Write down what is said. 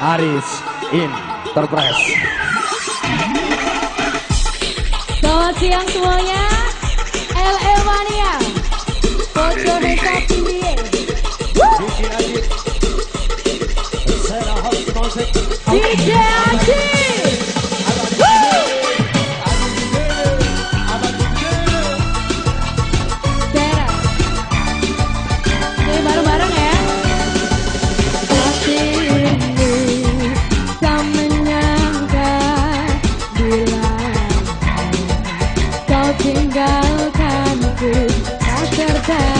Aris in terpres. Selamat siang semuanya. LE Mania. Pojo Desa Pimbie. DJ Adit. Music. tinggalkanku tak tertarik